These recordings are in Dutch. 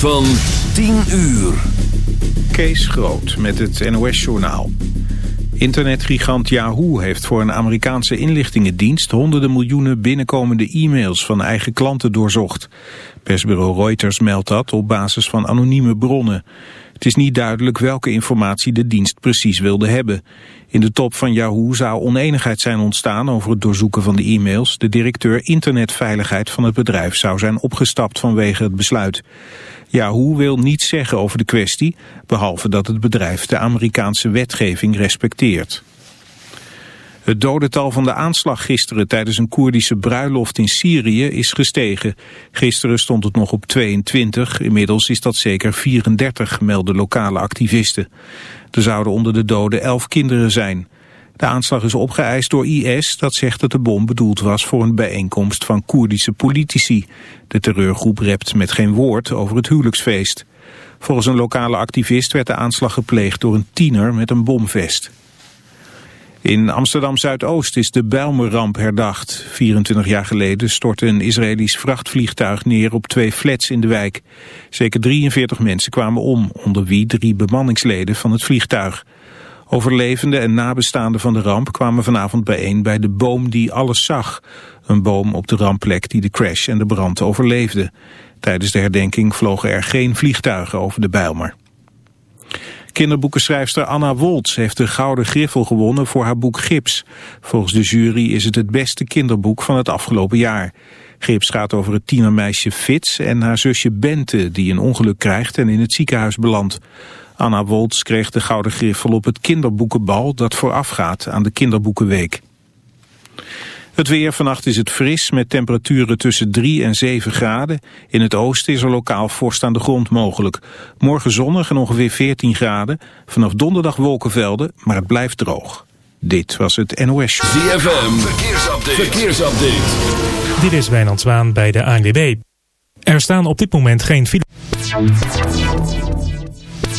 Van 10 uur. Kees Groot met het NOS-journaal. Internetgigant Yahoo heeft voor een Amerikaanse inlichtingendienst... honderden miljoenen binnenkomende e-mails van eigen klanten doorzocht. Persbureau Reuters meldt dat op basis van anonieme bronnen. Het is niet duidelijk welke informatie de dienst precies wilde hebben. In de top van Yahoo zou oneenigheid zijn ontstaan over het doorzoeken van de e-mails. De directeur internetveiligheid van het bedrijf zou zijn opgestapt vanwege het besluit. Yahoo wil niets zeggen over de kwestie, behalve dat het bedrijf de Amerikaanse wetgeving respecteert. Het dodental van de aanslag gisteren tijdens een Koerdische bruiloft in Syrië is gestegen. Gisteren stond het nog op 22, inmiddels is dat zeker 34, melden lokale activisten. Er zouden onder de doden elf kinderen zijn. De aanslag is opgeëist door IS, dat zegt dat de bom bedoeld was voor een bijeenkomst van Koerdische politici. De terreurgroep rept met geen woord over het huwelijksfeest. Volgens een lokale activist werd de aanslag gepleegd door een tiener met een bomvest. In Amsterdam-Zuidoost is de Bijlmerramp herdacht. 24 jaar geleden stortte een Israëlisch vrachtvliegtuig neer op twee flats in de wijk. Zeker 43 mensen kwamen om, onder wie drie bemanningsleden van het vliegtuig. Overlevenden en nabestaanden van de ramp kwamen vanavond bijeen bij de boom die alles zag. Een boom op de rampplek die de crash en de brand overleefde. Tijdens de herdenking vlogen er geen vliegtuigen over de Bijlmer. Kinderboekenschrijfster Anna Woltz heeft de Gouden Griffel gewonnen voor haar boek Gips. Volgens de jury is het het beste kinderboek van het afgelopen jaar. Gips gaat over het tienermeisje Fitz en haar zusje Bente die een ongeluk krijgt en in het ziekenhuis belandt. Anna Woltz kreeg de Gouden Griffel op het kinderboekenbal dat voorafgaat aan de Kinderboekenweek. Het weer vannacht is het fris met temperaturen tussen 3 en 7 graden. In het oosten is er lokaal vorst aan de grond mogelijk. Morgen zonnig en ongeveer 14 graden. Vanaf donderdag wolkenvelden, maar het blijft droog. Dit was het NOS Show. ZFM, verkeersupdate. verkeersupdate. Dit is Wijnand Zwaan bij de ANWB. Er staan op dit moment geen files.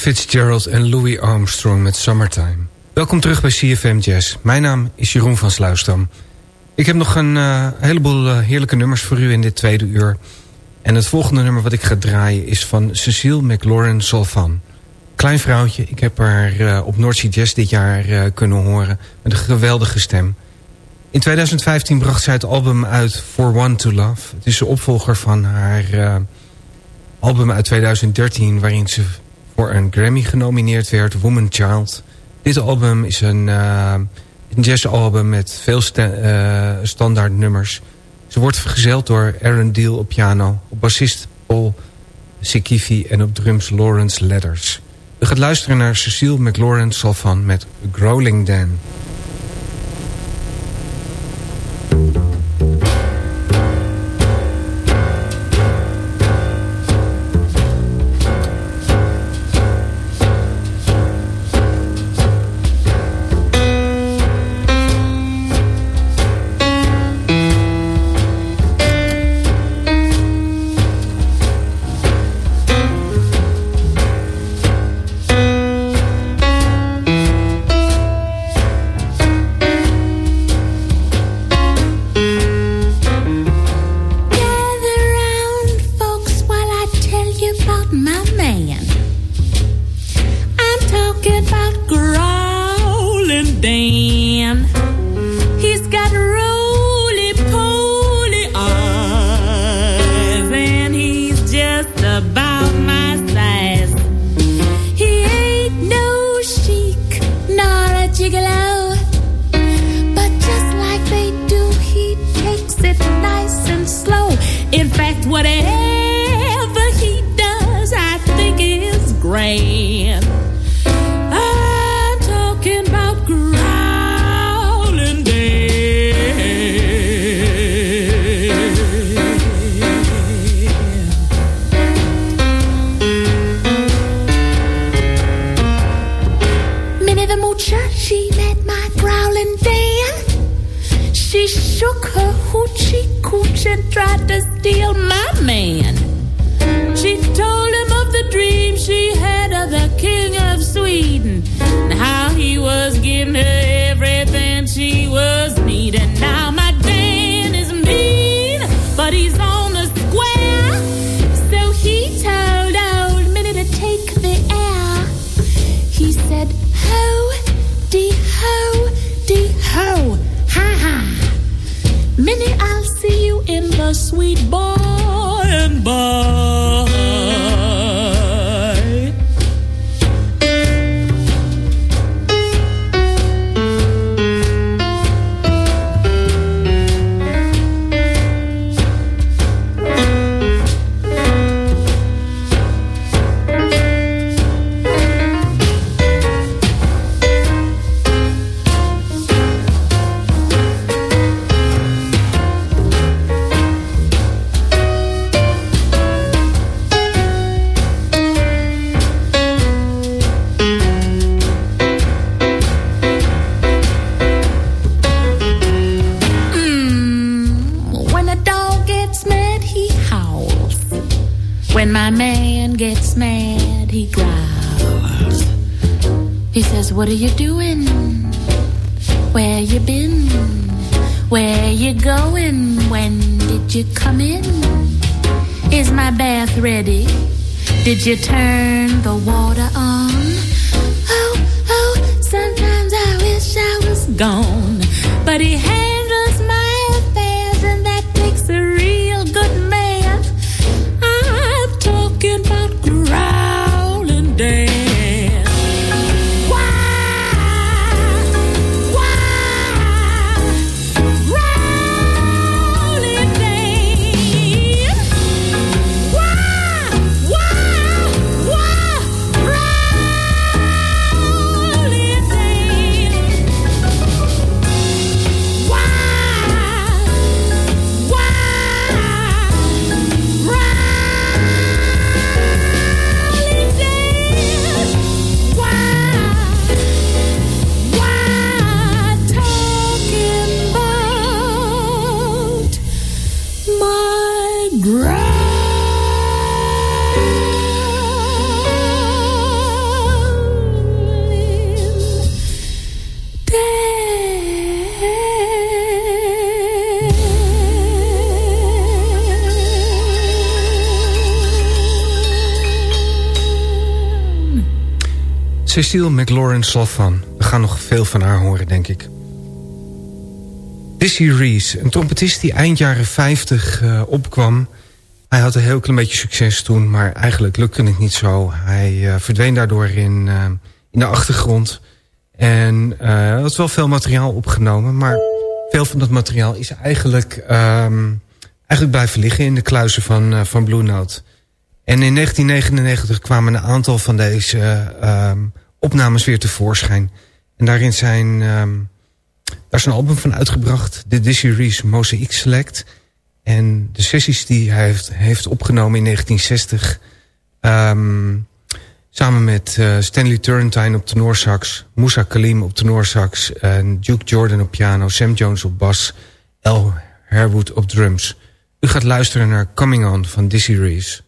Fitzgerald en Louis Armstrong met Summertime. Welkom terug bij CFM Jazz. Mijn naam is Jeroen van Sluisdam. Ik heb nog een uh, heleboel uh, heerlijke nummers voor u in dit tweede uur. En het volgende nummer wat ik ga draaien is van Cecile McLaurin Solvan. Klein vrouwtje, ik heb haar uh, op North Jazz dit jaar kunnen horen... met een geweldige stem. In 2015 bracht zij het album uit For One to Love. Het is de opvolger van haar album uit 2013... waarin ze voor een Grammy genomineerd werd, Woman Child. Dit album is een, uh, een jazzalbum met veel uh, standaard nummers. Ze wordt vergezeld door Aaron Deal op piano, op bassist Paul Sikifi en op drums Lawrence Letters. U gaat luisteren naar Cecile McLaurin Salvan met Growling Dan. Minnie, I'll see you in the sweet bar and bar. you turn the wall? Cecile McLaurin Salvan. We gaan nog veel van haar horen, denk ik. Dizzy Reese, een trompetist die eind jaren 50 uh, opkwam. Hij had een heel klein beetje succes toen, maar eigenlijk lukte het niet zo. Hij uh, verdween daardoor in, uh, in de achtergrond. En er was wel veel materiaal opgenomen, maar veel van dat materiaal is eigenlijk, um, eigenlijk blijven liggen in de kluizen van, van Blue Note. En in 1999 kwamen een aantal van deze um, opnames weer tevoorschijn. En daarin zijn, um, daar is een album van uitgebracht. De Dizzy Reese Mosaic Select. En de sessies die hij heeft, heeft opgenomen in 1960... Um, samen met uh, Stanley Turrentine op tenorsax... Moussa Kalim op tenorsax... en Duke Jordan op piano... Sam Jones op bas... L. Herwood op drums. U gaat luisteren naar Coming On van Dizzy Reese.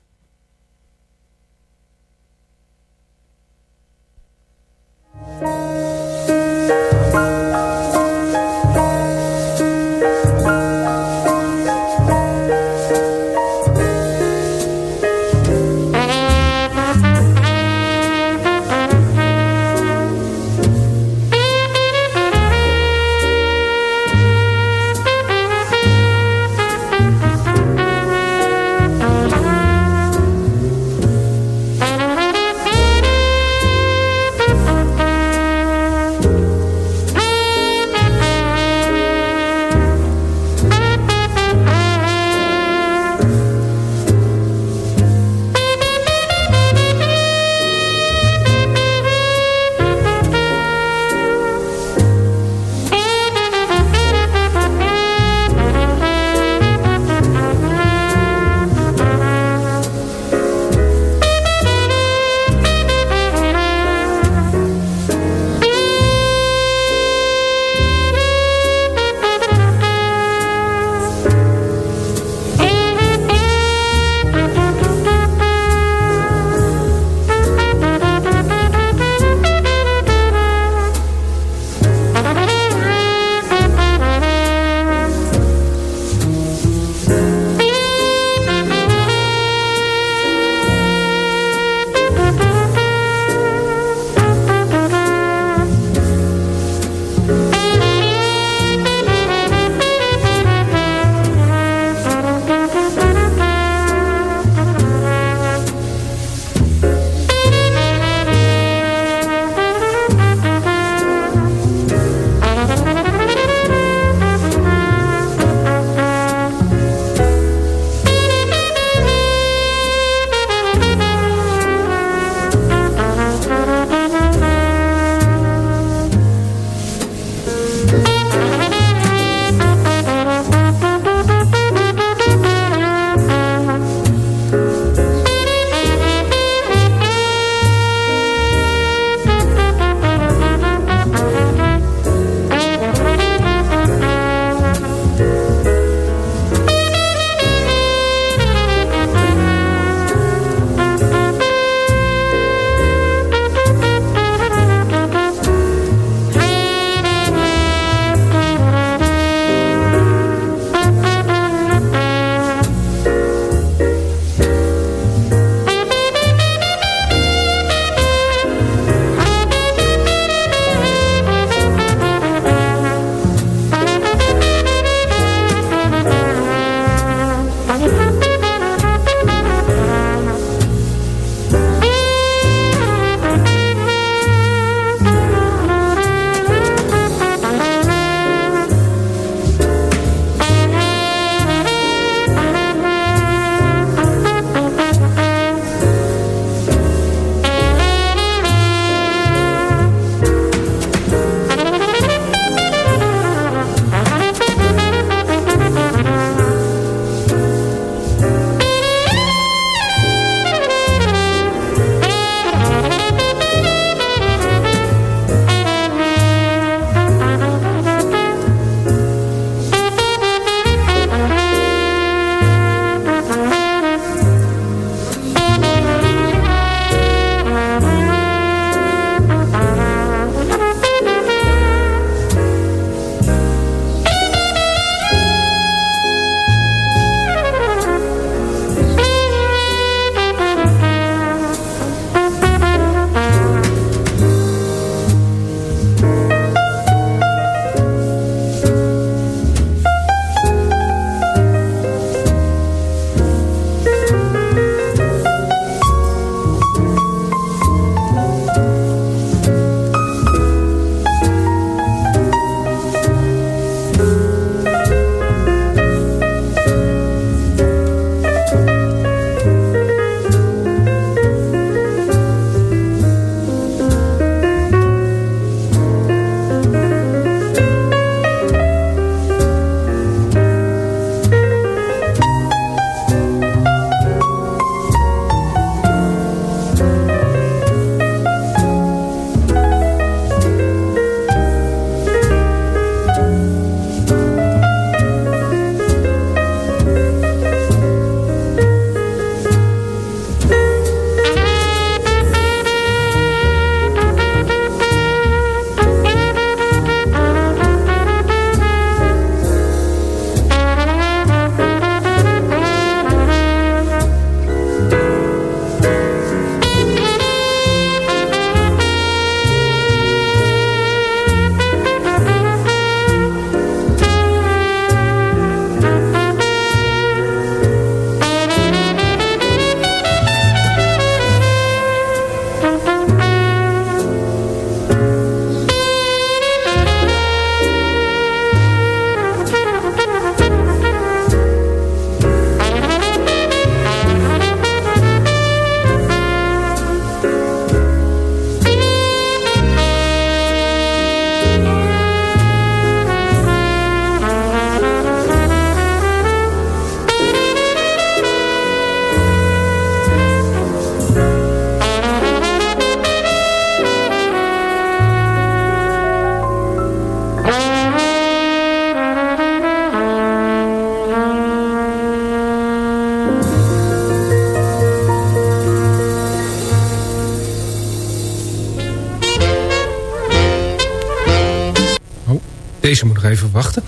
Deze moet nog even wachten.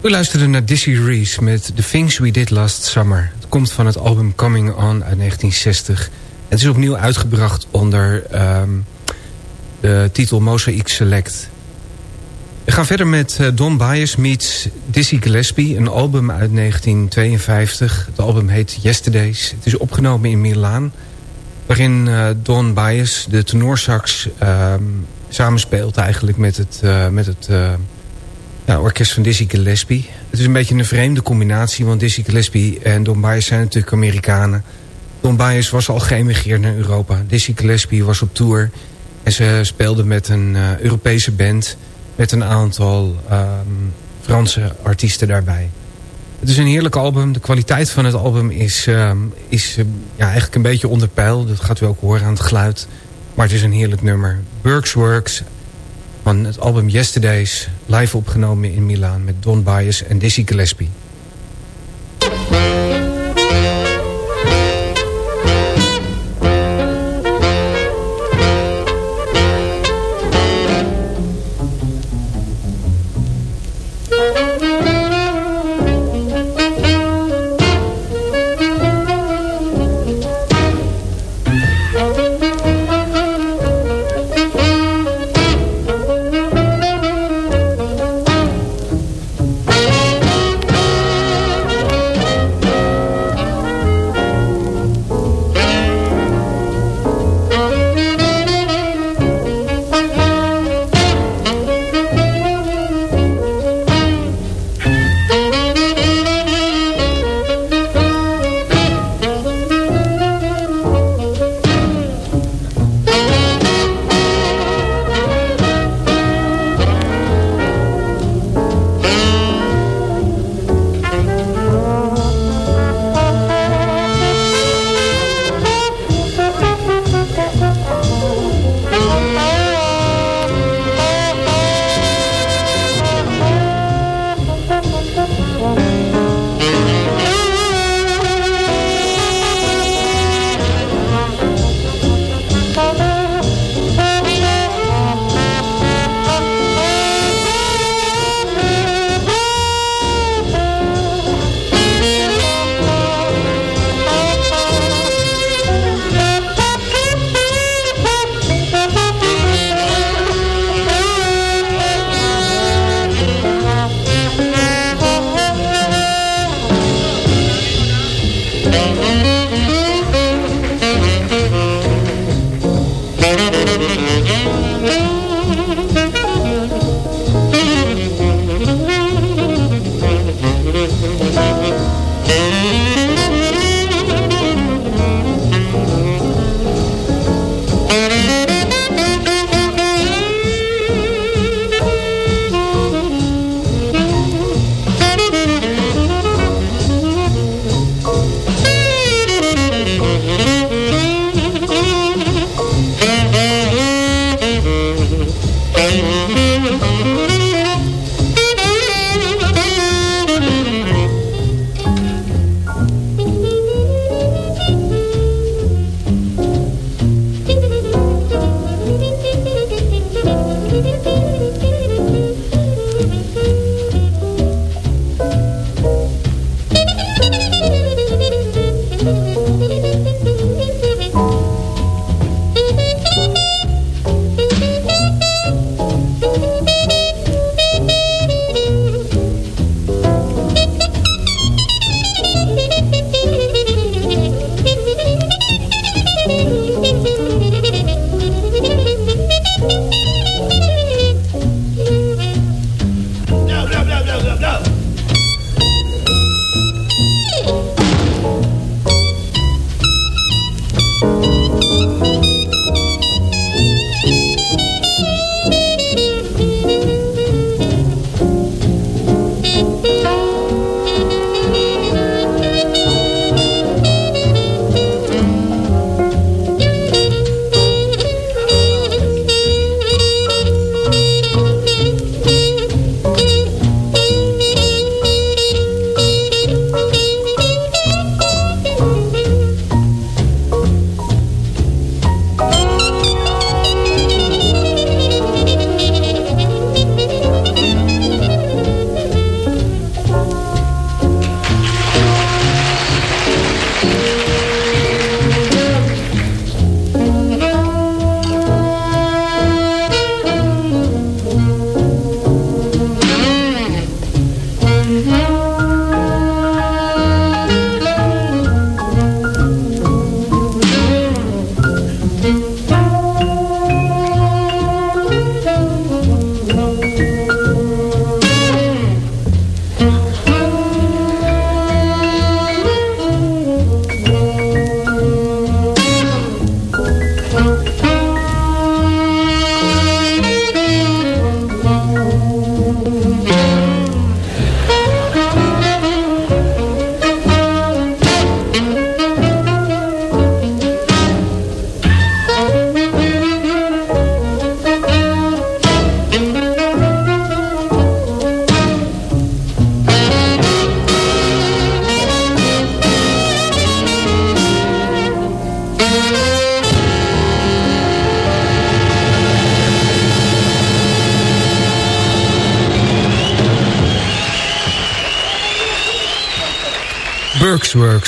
We luisterde naar Dizzy Reese met The Things We Did Last Summer. Het komt van het album Coming On uit 1960. Het is opnieuw uitgebracht onder um, de titel Mosaic Select. We gaan verder met uh, Don Bias meets Dizzy Gillespie, een album uit 1952. Het album heet Yesterdays. Het is opgenomen in Milaan, waarin uh, Don Bias de tenorsax um, samenspeelt eigenlijk met het, uh, met het ja, orkest van Dizzy Gillespie. Het is een beetje een vreemde combinatie, want Dizzy Gillespie en Don Bias zijn natuurlijk Amerikanen. Don Bias was al geëmigreerd naar Europa. Dizzy Gillespie was op tour en ze speelden met een Europese band met een aantal um, Franse artiesten daarbij. Het is een heerlijk album. De kwaliteit van het album is, um, is uh, ja, eigenlijk een beetje onder peil. Dat gaat u ook horen aan het geluid. Maar het is een heerlijk nummer. Burks Works van het album Yesterdays. Live opgenomen in Milaan met Don Bias en Dizzy Gillespie.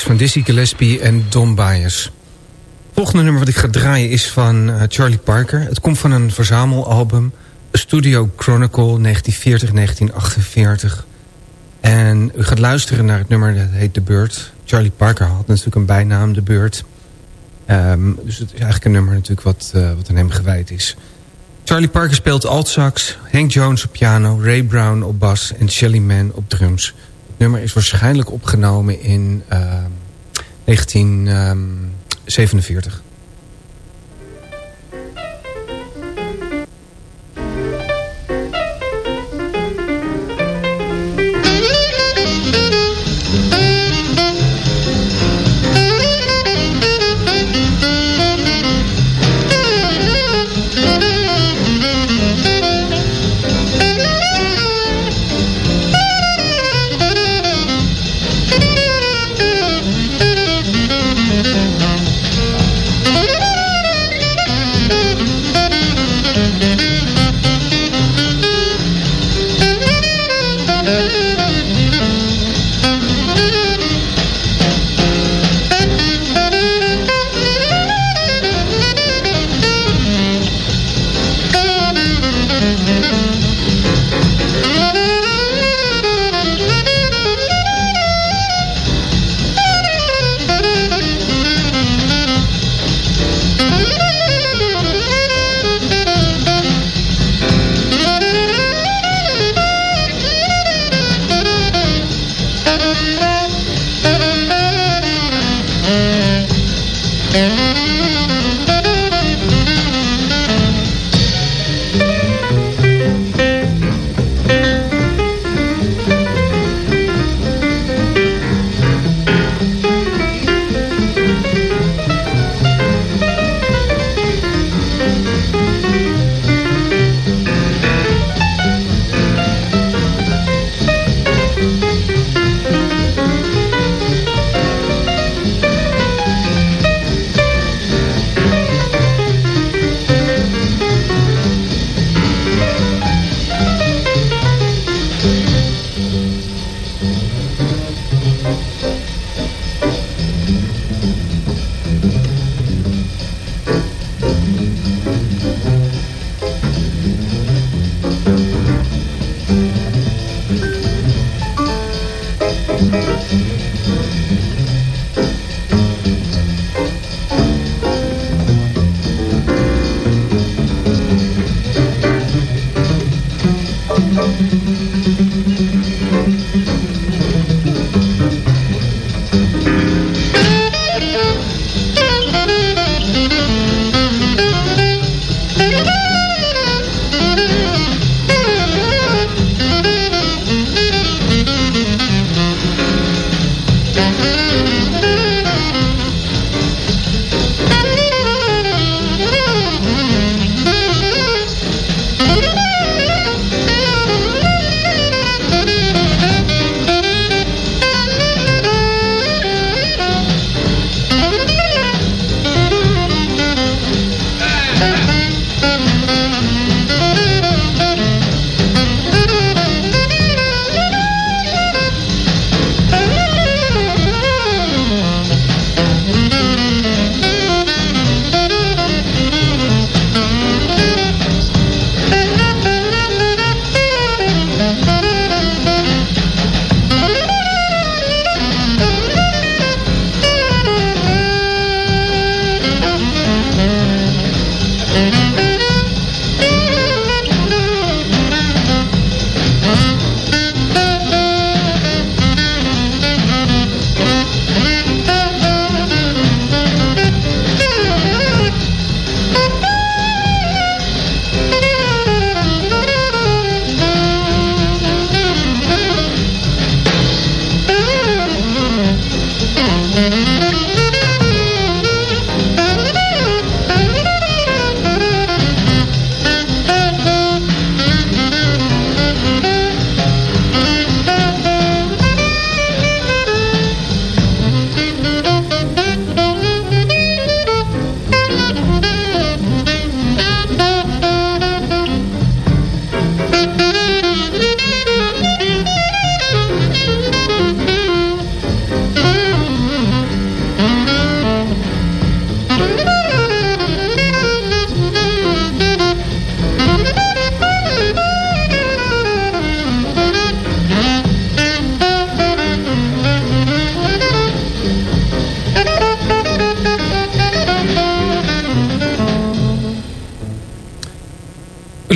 Van Dizzy Gillespie en Don Bias. Het volgende nummer wat ik ga draaien is van uh, Charlie Parker. Het komt van een verzamelalbum. Studio Chronicle 1940-1948. En u gaat luisteren naar het nummer dat heet The Bird. Charlie Parker had natuurlijk een bijnaam, The Bird. Um, dus het is eigenlijk een nummer natuurlijk wat, uh, wat aan hem gewijd is. Charlie Parker speelt altsax, Hank Jones op piano, Ray Brown op bas en Shelly Man op drums. Het nummer is waarschijnlijk opgenomen in uh, 1947.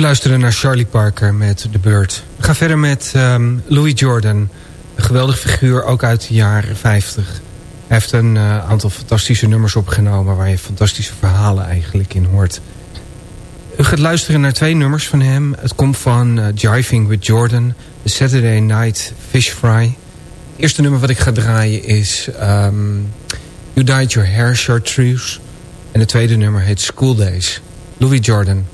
Luisteren naar Charlie Parker met The Bird. We gaan verder met um, Louis Jordan. Een geweldig figuur, ook uit de jaren 50. Hij heeft een uh, aantal fantastische nummers opgenomen... waar je fantastische verhalen eigenlijk in hoort. U gaat luisteren naar twee nummers van hem. Het komt van Jiving with Jordan, The Saturday Night Fish Fry. Het eerste nummer wat ik ga draaien is um, You Dyed Your Hair Chartreuse. En het tweede nummer heet School Days. Louis Jordan.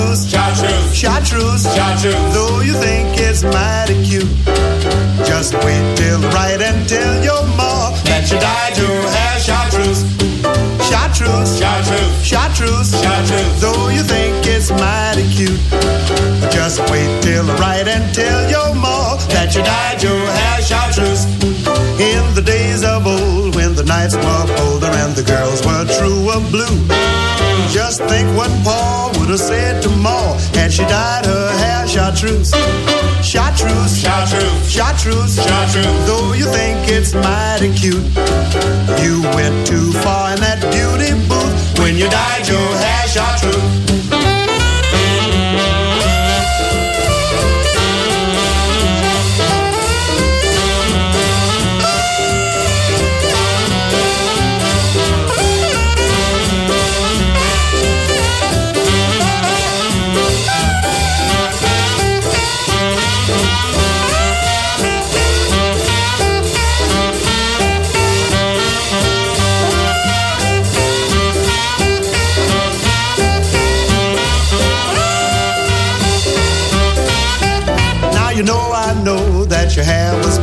Chartreuse, chartreuse, chartreuse, chartreuse. Though you think it's mighty cute, just wait till right and tell your ma that you dyed your hair chartreuse. Chartreuse, chartreuse, chartreuse, chartreuse. Though you think it's mighty cute, just wait till right and tell your ma that you dyed your hair chartreuse. In the days of old, nights were colder and the girls were true of blue. Just think what Paul would have said to Ma had she dyed her hair chartreuse. Chartreuse, chartreuse, chartreuse, chartreuse. Though you think it's mighty cute, you went too far in that beauty booth when you dyed your hair chartreuse.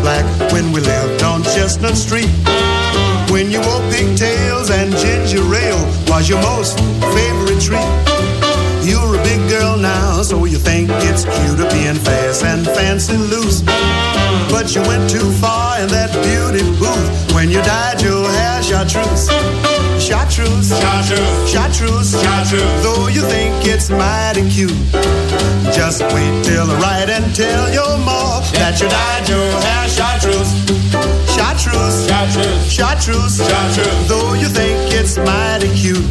Black when we lived on Chestnut Street. When you wore pigtails and ginger ale was your most favorite treat. You're a big girl now, so you think it's cute being fast and fancy loose. But you went too far in that beauty booth when you dyed your hair chartreuse. Chartreuse, chartreuse, chartreuse, chartreuse. Though you think it's mighty cute, just wait till I write and tell your ma that you dyed your hair chartreuse. Chartreuse, chartreuse, chartreuse, chartreuse. Though you think it's mighty cute,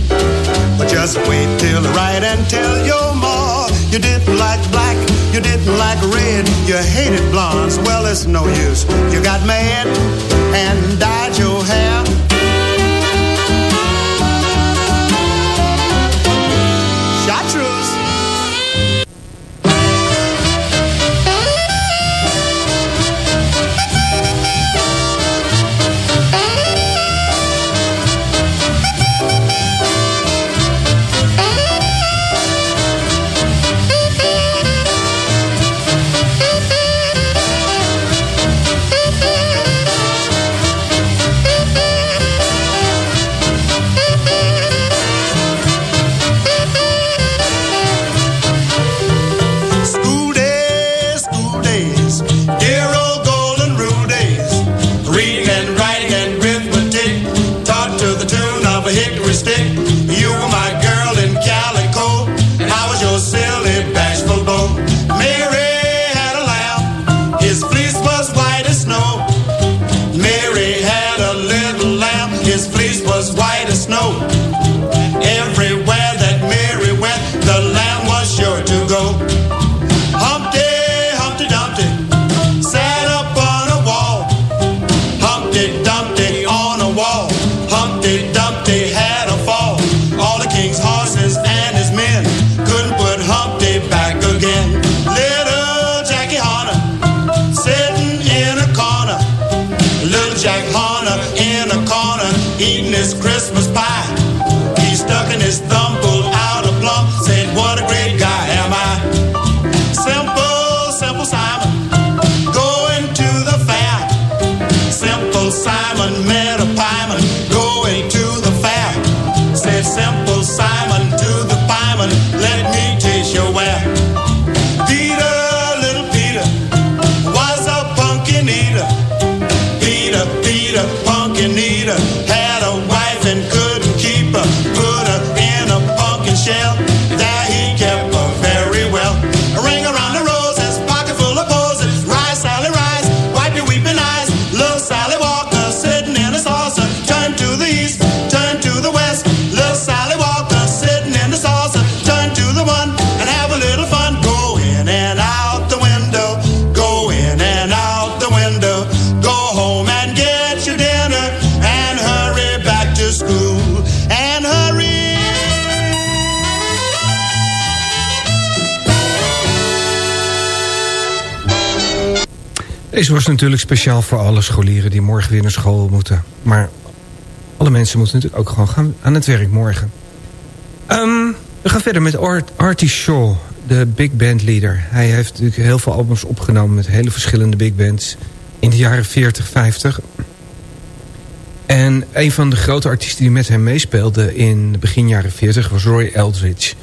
but just wait till I write and tell your ma you didn't like black, you didn't like red, you hated blondes. Well, it's no use. You got mad and dyed your hair Peter had Deze was natuurlijk speciaal voor alle scholieren die morgen weer naar school moeten. Maar alle mensen moeten natuurlijk ook gewoon gaan aan het werk morgen. Um, we gaan verder met Art, Artie Shaw, de big band leader. Hij heeft natuurlijk heel veel albums opgenomen met hele verschillende big bands... in de jaren 40, 50. En een van de grote artiesten die met hem meespeelde in begin jaren 40 was Roy Eldridge.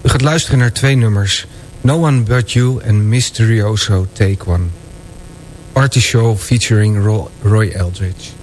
We gaan luisteren naar twee nummers... No One But You en Mysterioso Take One. Artie Show featuring Roy Eldridge.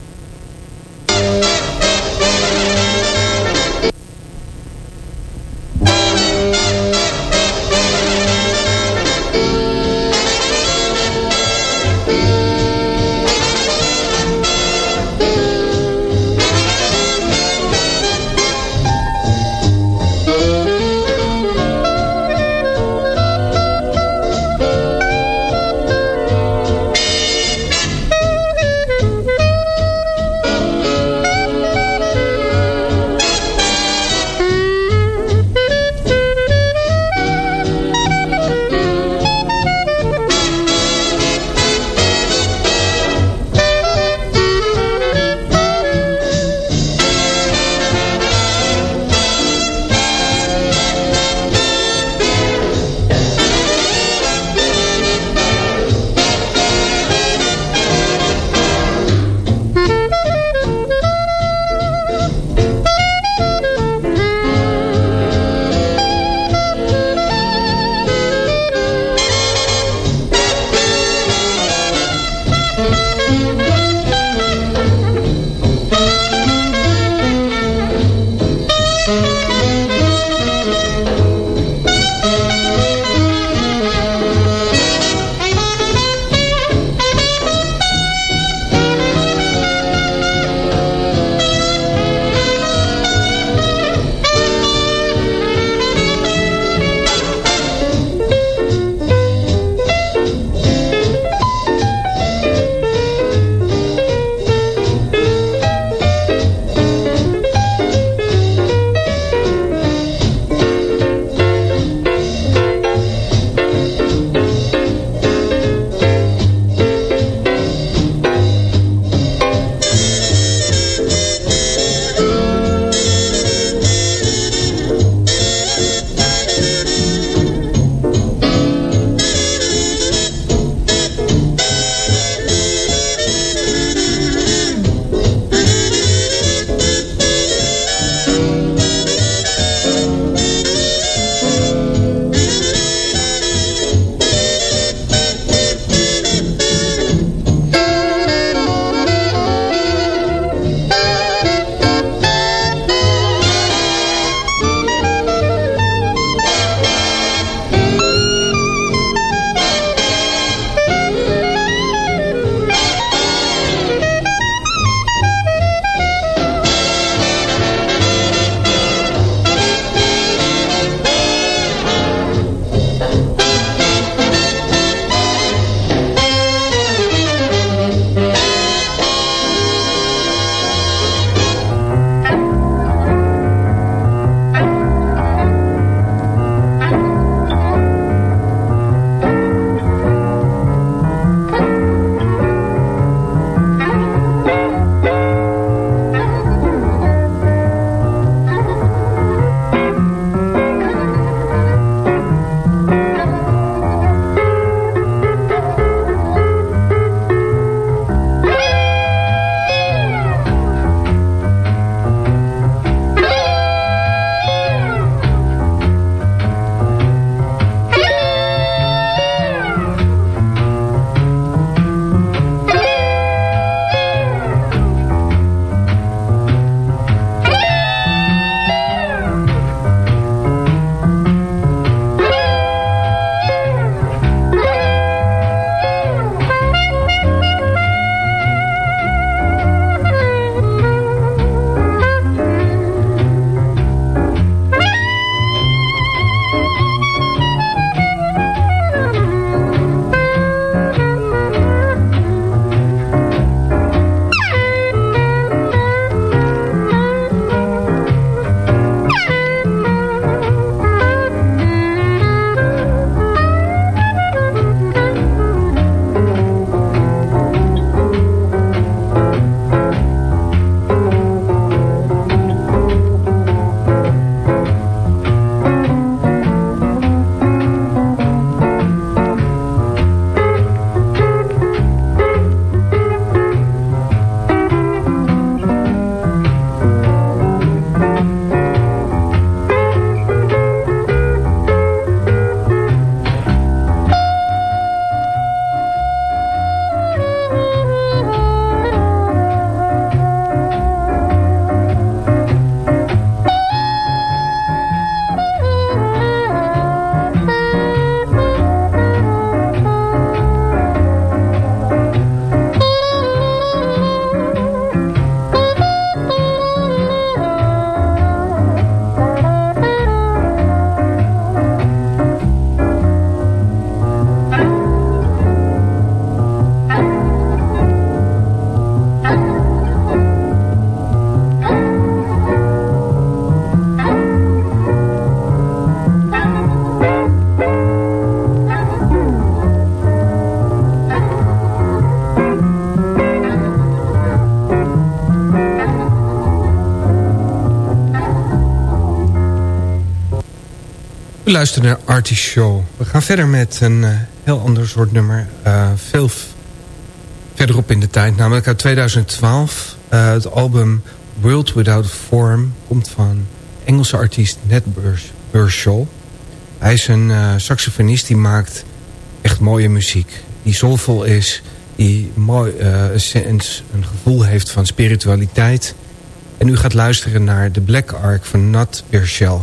We luisteren naar Artie Show. We gaan verder met een uh, heel ander soort nummer. Uh, veel verderop in de tijd, namelijk uit 2012. Uh, het album World Without Form komt van Engelse artiest Ned Burchell. Hij is een saxofonist die maakt echt mooie muziek. Die soulvol is, die mooi, een, een gevoel heeft van spiritualiteit. En u gaat luisteren naar The Black Ark van Nat Burchell.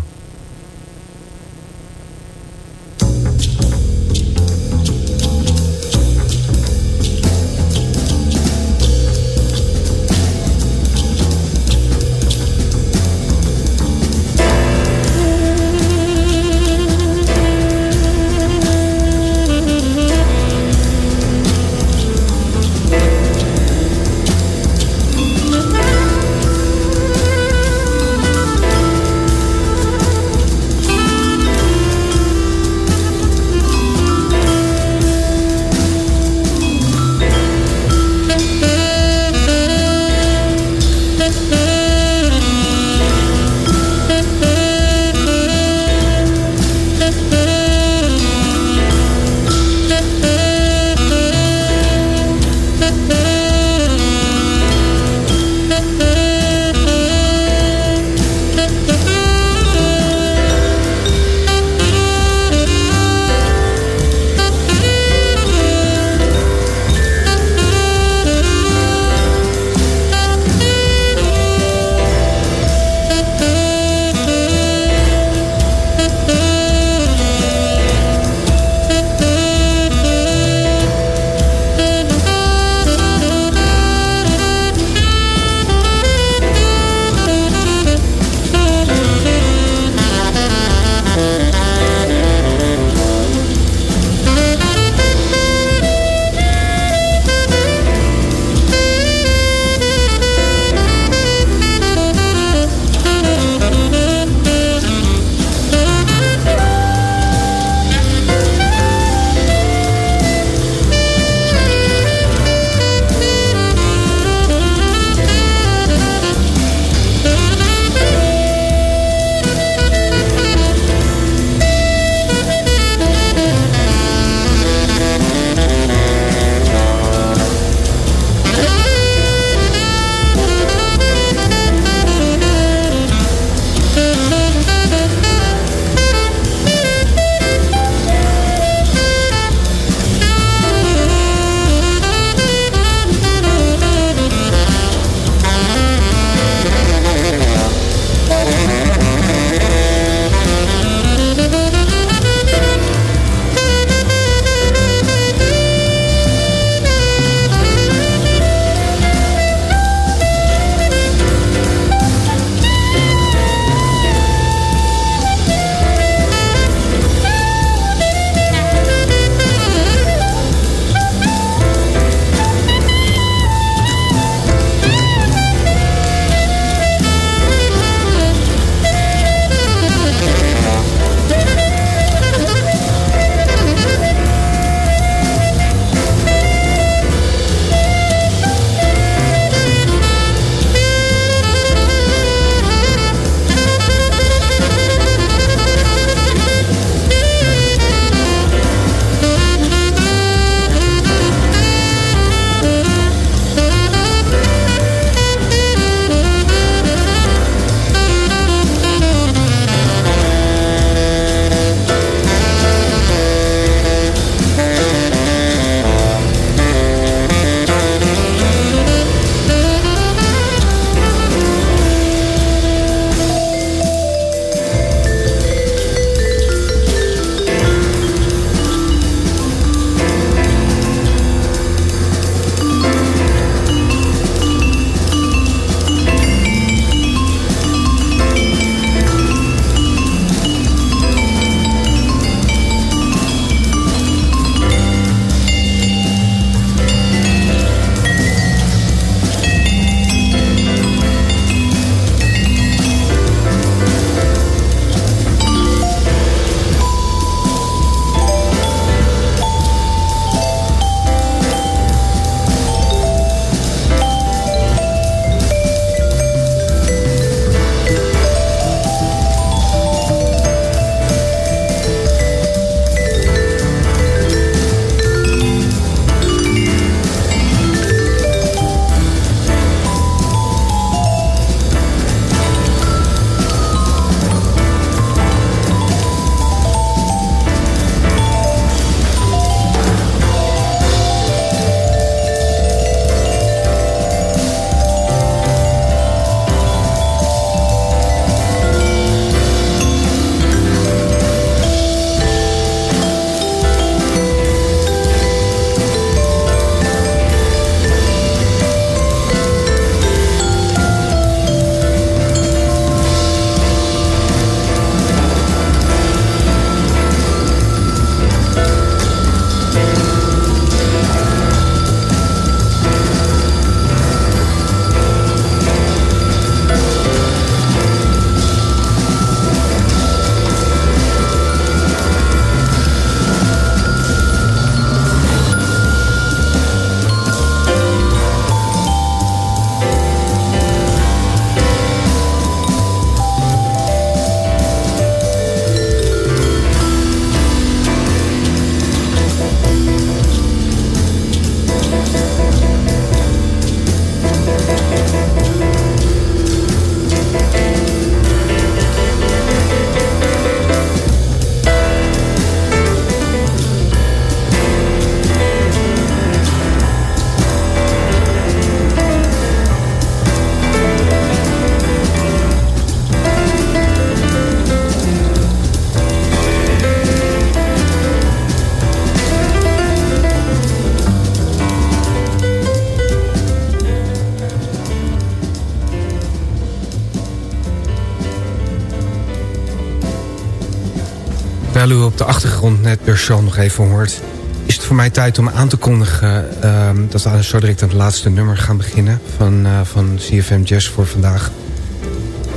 Net Berchon nog even hoort... is het voor mij tijd om aan te kondigen... Uh, dat we zo direct aan het laatste nummer gaan beginnen... van, uh, van CFM Jazz voor vandaag.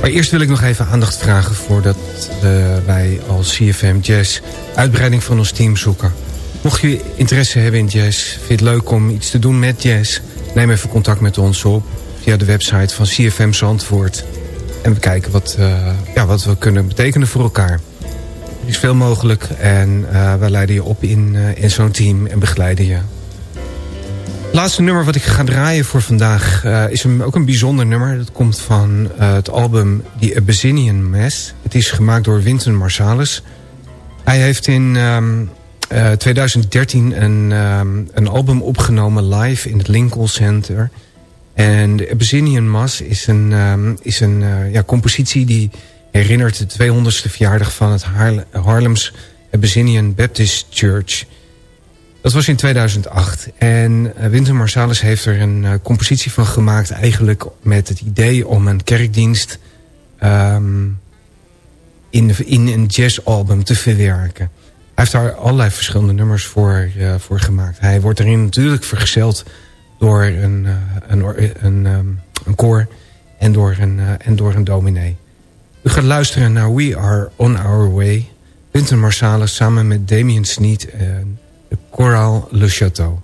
Maar eerst wil ik nog even aandacht vragen... voordat uh, wij als CFM Jazz uitbreiding van ons team zoeken. Mocht je interesse hebben in jazz... vind je het leuk om iets te doen met jazz... neem even contact met ons op via de website van CFM Zandvoort... en we kijken wat, uh, ja, wat we kunnen betekenen voor elkaar. Is veel mogelijk en uh, wij leiden je op in, uh, in zo'n team en begeleiden je. Het laatste nummer wat ik ga draaien voor vandaag uh, is ook een bijzonder nummer. Dat komt van het album The Abyssinian Mass. Het is gemaakt door Winton Marsalis. Hij heeft in um, 2013 een, um, een album opgenomen live in het Lincoln Center. En de Abyssinian Mass is een, um, is een ja, compositie die herinnert de 200ste verjaardag van het Harlems Abyssinian Baptist Church. Dat was in 2008. En Winter Marsalis heeft er een uh, compositie van gemaakt... eigenlijk met het idee om een kerkdienst... Um, in, in een jazzalbum te verwerken. Hij heeft daar allerlei verschillende nummers voor, uh, voor gemaakt. Hij wordt erin natuurlijk vergezeld door een, uh, een, een, um, een koor... en door een, en door een dominee. U gaat luisteren naar We Are On Our Way. Winter Marsalis samen met Damien Sneed en de Coral Le Chateau.